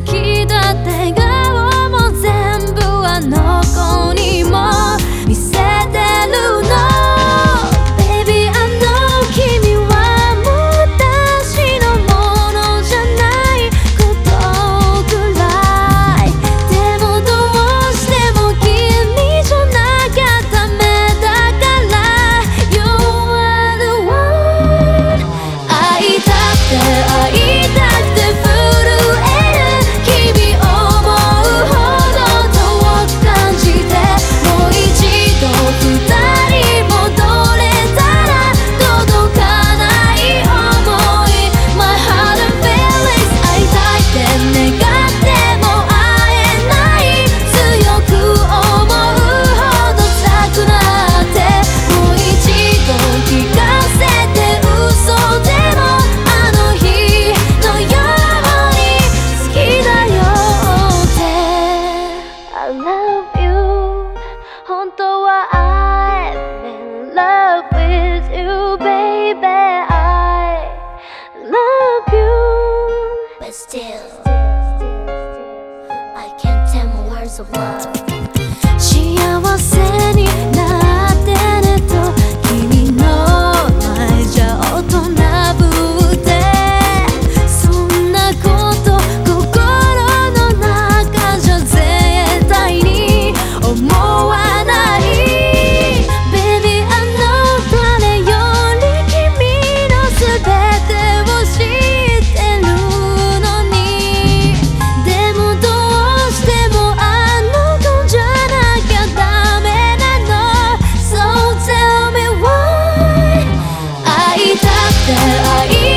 きだって so love. 二人